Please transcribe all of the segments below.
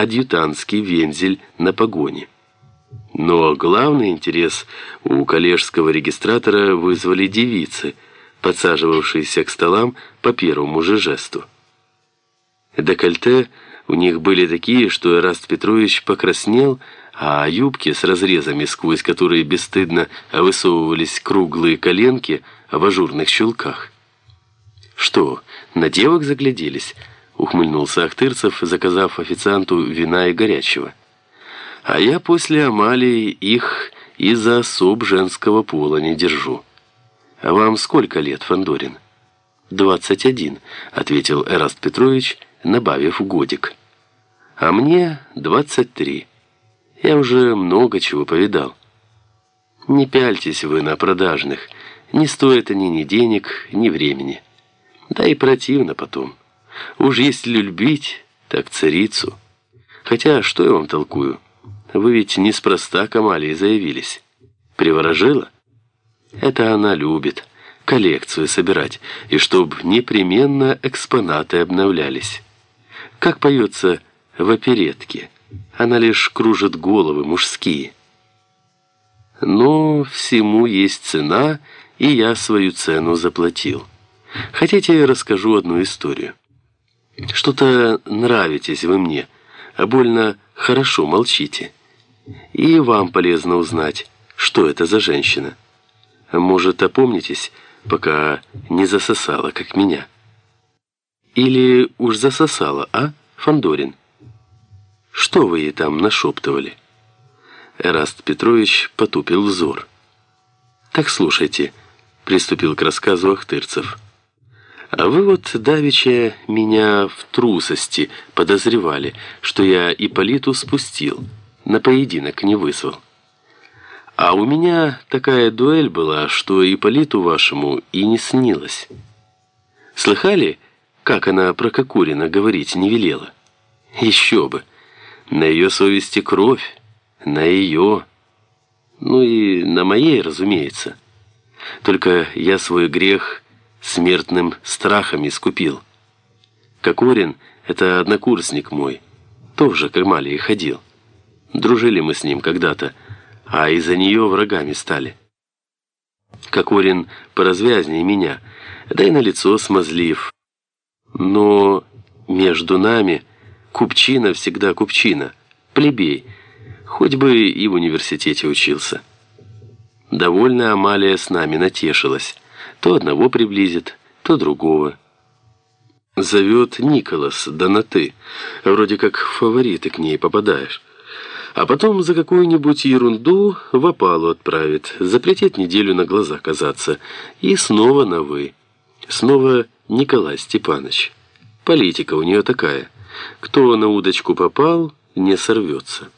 адъютантский вензель на погоне. Но главный интерес у коллежского регистратора вызвали девицы, подсаживавшиеся к столам по первому же жесту. Декольте у них были такие, что Эраст Петрович покраснел, а юбки с разрезами, сквозь которые бесстыдно высовывались круглые коленки в ажурных чулках. «Что, на девок загляделись?» — ухмыльнулся Ахтырцев, заказав официанту вина и горячего. «А я после Амалии их из-за особ женского пола не держу. А вам сколько лет, Фандорин? «Двадцать один», — ответил Эраст Петрович, набавив годик. «А мне двадцать три». Я уже много чего повидал. Не пяльтесь вы на продажных. Не стоит они ни денег, ни времени. Да и противно потом. Уж если любить, так царицу. Хотя, что я вам толкую? Вы ведь неспроста к Амалии заявились. Приворожила? Это она любит. Коллекцию собирать. И чтоб непременно экспонаты обновлялись. Как поется в оперетке. Она лишь кружит головы мужские. Но всему есть цена, и я свою цену заплатил. Хотите, я расскажу одну историю? Что-то нравитесь вы мне, а больно хорошо молчите. И вам полезно узнать, что это за женщина. Может, опомнитесь, пока не засосала, как меня. Или уж засосала, а, Фандорин? Что вы ей там нашептывали?» Эраст Петрович потупил взор. «Так слушайте», — приступил к рассказу Ахтырцев. «А вы вот, давеча, меня в трусости подозревали, что я Ипполиту спустил, на поединок не вызвал. А у меня такая дуэль была, что Ипполиту вашему и не снилось. Слыхали, как она про Кокурина говорить не велела? Еще бы!» На ее совести кровь, на ее, ну и на моей, разумеется. Только я свой грех смертным страхом искупил. Кокорин — это однокурсник мой, тоже к Эмалии ходил. Дружили мы с ним когда-то, а из-за нее врагами стали. Кокорин поразвязнее меня, да и на лицо смазлив. Но между нами Купчина всегда купчина, плебей, хоть бы и в университете учился. Довольно Амалия с нами натешилась. То одного приблизит, то другого. Зовет Николас, да на «ты». Вроде как фавориты к ней попадаешь. А потом за какую-нибудь ерунду в опалу отправит, запретит неделю на глаза казаться. И снова на «вы». Снова Николай Степанович. Политика у нее такая – кто на удочку попал, не сорвется.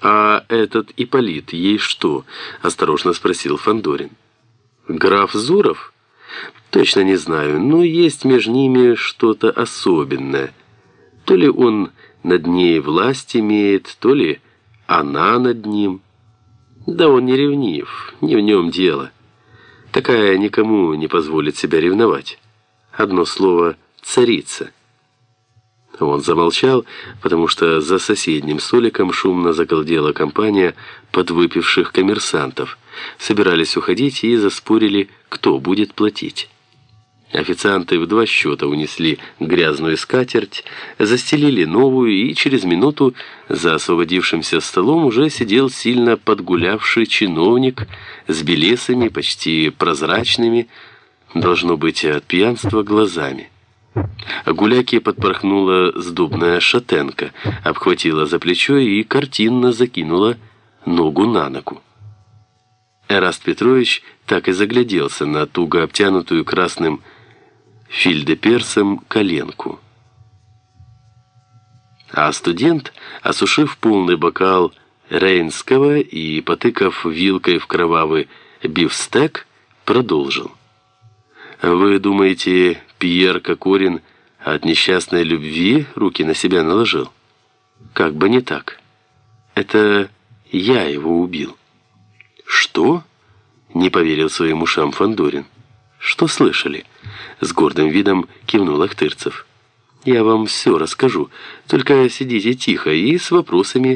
«А этот Ипполит ей что?» – осторожно спросил Фандорин. «Граф Зуров?» «Точно не знаю, но есть между ними что-то особенное. То ли он над ней власть имеет, то ли она над ним. Да он не ревнив, не в нем дело. Такая никому не позволит себя ревновать. Одно слово «царица». Он замолчал, потому что за соседним столиком шумно загалдела компания подвыпивших коммерсантов. Собирались уходить и заспорили, кто будет платить. Официанты в два счета унесли грязную скатерть, застелили новую, и через минуту за освободившимся столом уже сидел сильно подгулявший чиновник с белесыми, почти прозрачными, должно быть, от пьянства глазами. Гуляки подпорхнула сдубная шатенка, обхватила за плечо и картинно закинула ногу на ногу. Эраст Петрович так и загляделся на туго обтянутую красным фильдеперсом коленку. А студент, осушив полный бокал рейнского и потыкав вилкой в кровавый бифстек, продолжил. «Вы думаете, Пьер Кокорин от несчастной любви руки на себя наложил. Как бы не так. Это я его убил. Что? Не поверил своим ушам Фандорин. Что слышали? С гордым видом кивнул Ахтырцев. Я вам все расскажу, только сидите тихо и с вопросами